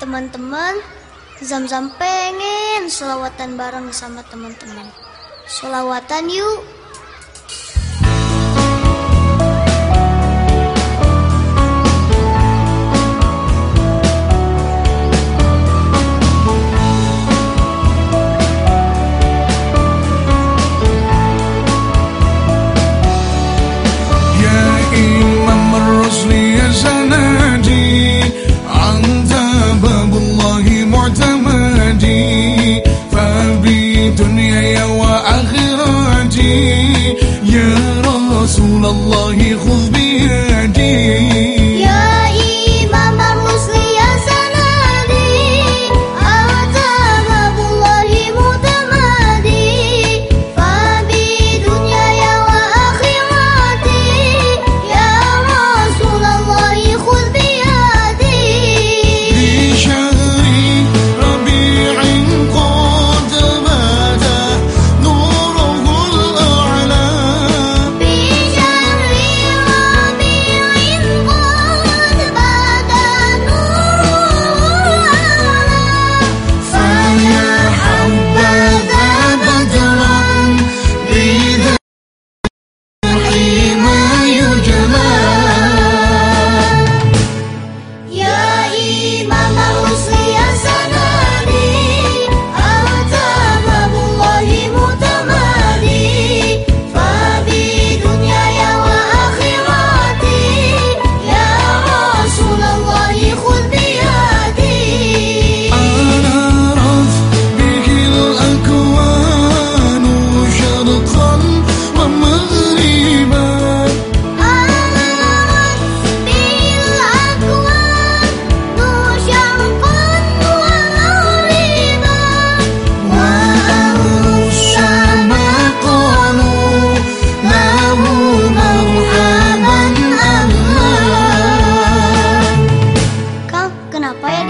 Teman-teman, Zam-Zam pengen selawatan bareng sama teman-teman. Selawatan yuk! الله خذ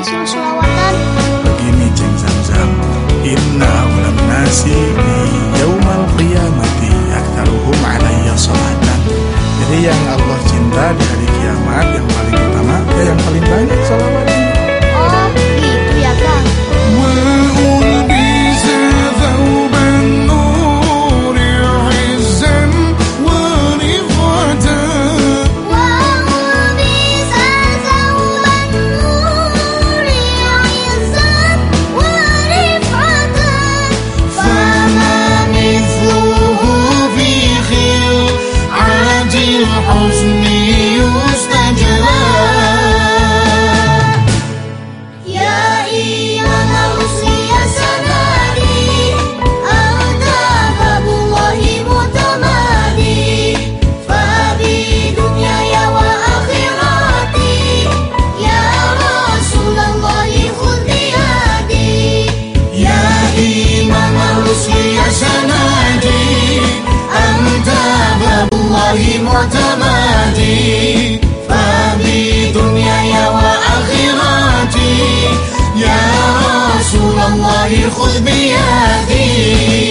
disuruh sulawatan begini jeng zam zam. Inna ulam nasi. الله معتمدي. فبي دنياي وآخرتي يا رسول الله خذ بيدي.